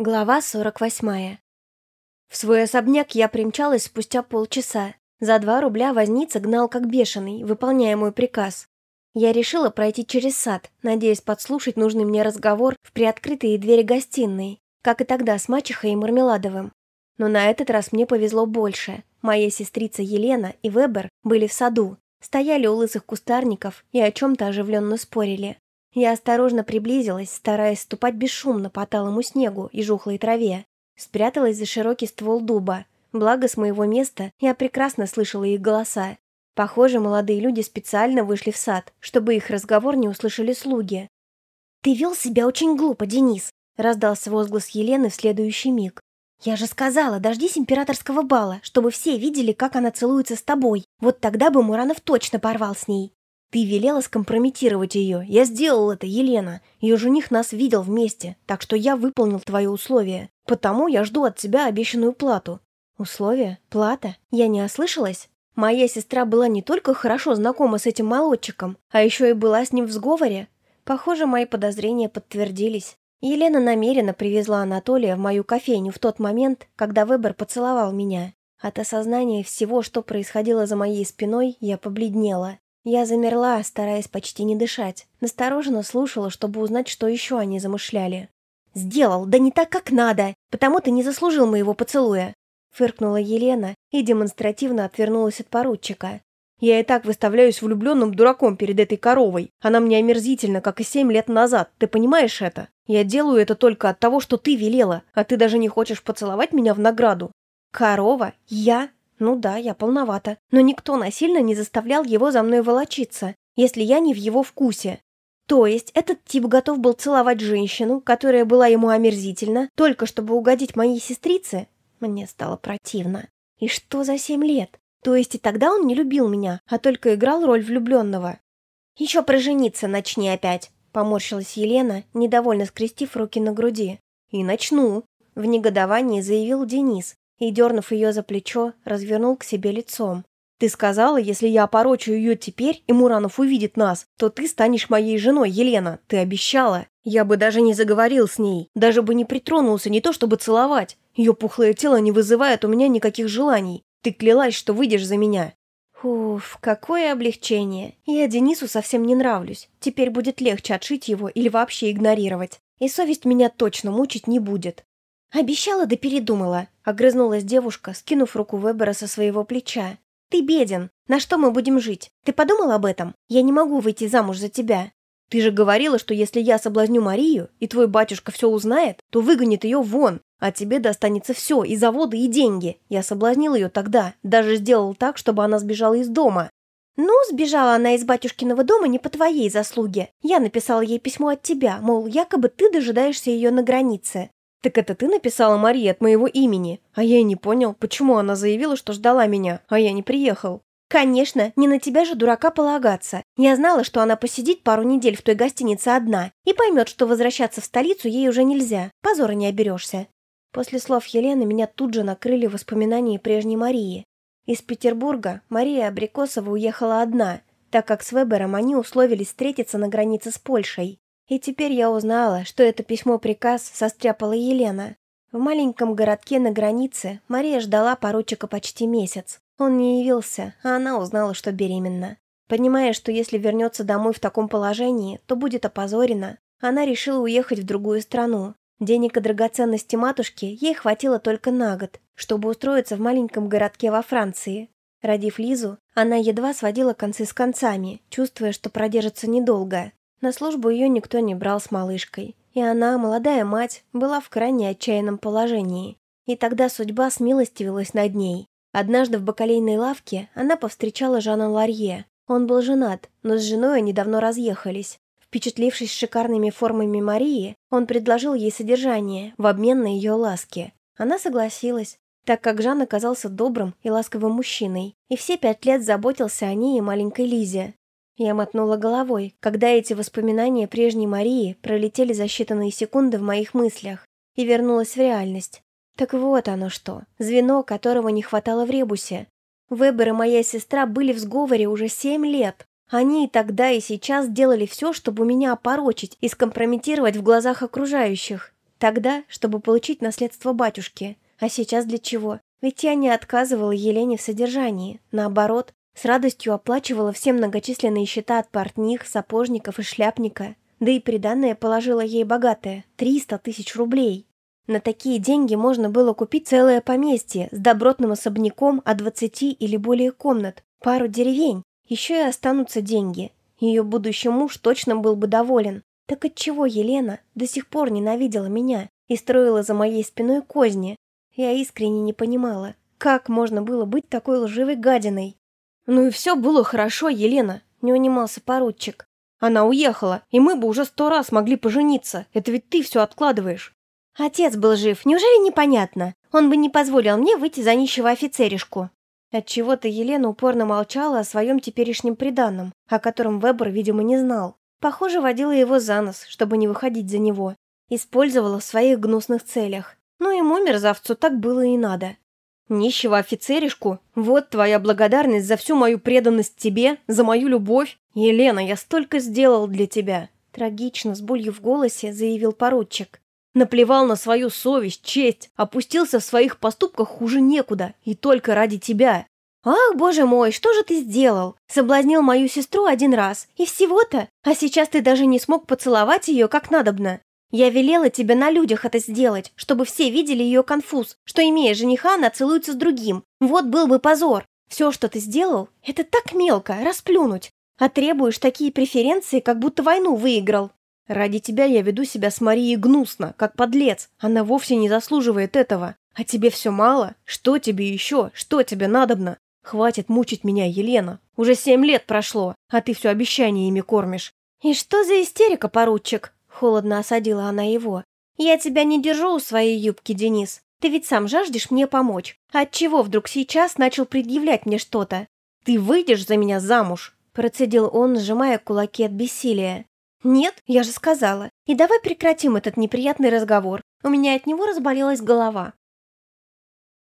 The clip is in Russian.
Глава 48. В свой особняк я примчалась спустя полчаса. За два рубля возница гнал как бешеный, выполняя мой приказ. Я решила пройти через сад, надеясь подслушать нужный мне разговор в приоткрытые двери гостиной, как и тогда с мачехой и Мармеладовым. Но на этот раз мне повезло больше. Моя сестрица Елена и Вебер были в саду, стояли у лысых кустарников и о чем-то оживленно спорили. Я осторожно приблизилась, стараясь ступать бесшумно по талому снегу и жухлой траве. Спряталась за широкий ствол дуба. Благо, с моего места я прекрасно слышала их голоса. Похоже, молодые люди специально вышли в сад, чтобы их разговор не услышали слуги. «Ты вел себя очень глупо, Денис», — раздался возглас Елены в следующий миг. «Я же сказала, дождись императорского бала, чтобы все видели, как она целуется с тобой. Вот тогда бы Муранов точно порвал с ней». «Ты велела скомпрометировать ее. Я сделал это, Елена. Ее жених нас видел вместе, так что я выполнил твои условия. Потому я жду от тебя обещанную плату». «Условия? Плата? Я не ослышалась?» Моя сестра была не только хорошо знакома с этим молодчиком, а еще и была с ним в сговоре. Похоже, мои подозрения подтвердились. Елена намеренно привезла Анатолия в мою кофейню в тот момент, когда Вебер поцеловал меня. От осознания всего, что происходило за моей спиной, я побледнела. Я замерла, стараясь почти не дышать. Настороженно слушала, чтобы узнать, что еще они замышляли. «Сделал, да не так, как надо, потому ты не заслужил моего поцелуя!» Фыркнула Елена и демонстративно отвернулась от поручика. «Я и так выставляюсь влюбленным дураком перед этой коровой. Она мне омерзительна, как и семь лет назад. Ты понимаешь это? Я делаю это только от того, что ты велела, а ты даже не хочешь поцеловать меня в награду». «Корова? Я? Ну да, я полновата, но никто насильно не заставлял его за мной волочиться, если я не в его вкусе. То есть этот тип готов был целовать женщину, которая была ему омерзительна, только чтобы угодить моей сестрице? Мне стало противно. И что за семь лет? То есть и тогда он не любил меня, а только играл роль влюбленного. «Еще прожениться начни опять», — поморщилась Елена, недовольно скрестив руки на груди. «И начну», — в негодовании заявил Денис, и, дернув ее за плечо, развернул к себе лицом. «Ты сказала, если я опорочу ее теперь, и Муранов увидит нас, то ты станешь моей женой, Елена. Ты обещала. Я бы даже не заговорил с ней, даже бы не притронулся, не то чтобы целовать. Ее пухлое тело не вызывает у меня никаких желаний. Ты клялась, что выйдешь за меня». Уф, какое облегчение. Я Денису совсем не нравлюсь. Теперь будет легче отшить его или вообще игнорировать. И совесть меня точно мучить не будет. «Обещала да передумала», — огрызнулась девушка, скинув руку Вебера со своего плеча. «Ты беден. На что мы будем жить? Ты подумал об этом? Я не могу выйти замуж за тебя. Ты же говорила, что если я соблазню Марию, и твой батюшка все узнает, то выгонит ее вон, а тебе достанется все, и заводы, и деньги. Я соблазнил ее тогда, даже сделал так, чтобы она сбежала из дома. «Ну, сбежала она из батюшкиного дома не по твоей заслуге. Я написала ей письмо от тебя, мол, якобы ты дожидаешься ее на границе. «Так это ты написала Марии от моего имени? А я и не понял, почему она заявила, что ждала меня, а я не приехал». «Конечно, не на тебя же, дурака, полагаться. Я знала, что она посидит пару недель в той гостинице одна и поймет, что возвращаться в столицу ей уже нельзя. Позора не оберешься». После слов Елены меня тут же накрыли воспоминания прежней Марии. Из Петербурга Мария Абрикосова уехала одна, так как с Вебером они условились встретиться на границе с Польшей. И теперь я узнала, что это письмо-приказ состряпала Елена. В маленьком городке на границе Мария ждала поручика почти месяц. Он не явился, а она узнала, что беременна. Понимая, что если вернется домой в таком положении, то будет опозорена, она решила уехать в другую страну. Денег и драгоценности матушки ей хватило только на год, чтобы устроиться в маленьком городке во Франции. Родив Лизу, она едва сводила концы с концами, чувствуя, что продержится недолго. На службу ее никто не брал с малышкой, и она, молодая мать, была в крайне отчаянном положении. И тогда судьба смилостивилась над ней. Однажды в бакалейной лавке она повстречала Жана Ларье. Он был женат, но с женой они давно разъехались. Впечатлившись шикарными формами Марии, он предложил ей содержание в обмен на ее ласки. Она согласилась, так как Жан оказался добрым и ласковым мужчиной, и все пять лет заботился о ней и маленькой Лизе. Я мотнула головой, когда эти воспоминания прежней Марии пролетели за считанные секунды в моих мыслях и вернулась в реальность. Так вот оно что, звено, которого не хватало в ребусе. Вебер и моя сестра были в сговоре уже семь лет. Они и тогда, и сейчас делали все, чтобы меня опорочить и скомпрометировать в глазах окружающих. Тогда, чтобы получить наследство батюшки. А сейчас для чего? Ведь я не отказывала Елене в содержании. Наоборот, с радостью оплачивала все многочисленные счета от портних, сапожников и шляпника. Да и приданное положила ей богатое – 300 тысяч рублей. На такие деньги можно было купить целое поместье с добротным особняком от 20 или более комнат, пару деревень, еще и останутся деньги. Ее будущий муж точно был бы доволен. Так отчего Елена до сих пор ненавидела меня и строила за моей спиной козни? Я искренне не понимала, как можно было быть такой лживой гадиной. «Ну и все было хорошо, Елена», — не унимался поручик. «Она уехала, и мы бы уже сто раз могли пожениться. Это ведь ты все откладываешь». Отец был жив, неужели непонятно? Он бы не позволил мне выйти за нищего офицеришку. Отчего-то Елена упорно молчала о своем теперешнем приданном, о котором Вебер, видимо, не знал. Похоже, водила его за нос, чтобы не выходить за него. Использовала в своих гнусных целях. Ну ему, мерзавцу, так было и надо. Нищего офицеришку? Вот твоя благодарность за всю мою преданность тебе, за мою любовь. Елена, я столько сделал для тебя. Трагично, с болью в голосе, заявил поручик. Наплевал на свою совесть, честь, опустился в своих поступках хуже некуда, и только ради тебя. «Ах, боже мой, что же ты сделал? Соблазнил мою сестру один раз, и всего-то, а сейчас ты даже не смог поцеловать ее как надобно. Я велела тебе на людях это сделать, чтобы все видели ее конфуз, что, имея жениха, она целуется с другим. Вот был бы позор. Все, что ты сделал, это так мелко, расплюнуть. А требуешь такие преференции, как будто войну выиграл. Ради тебя я веду себя с Марией гнусно, как подлец. Она вовсе не заслуживает этого. А тебе все мало? Что тебе еще? Что тебе надобно? Хватит мучить меня, Елена. Уже семь лет прошло, а ты все обещаниями кормишь. И что за истерика, поручик? Холодно осадила она его. Я тебя не держу у своей юбки, Денис. Ты ведь сам жаждешь мне помочь. Отчего вдруг сейчас начал предъявлять мне что-то? Ты выйдешь за меня замуж? Процедил он, сжимая кулаки от бессилия. «Нет, я же сказала. И давай прекратим этот неприятный разговор. У меня от него разболелась голова».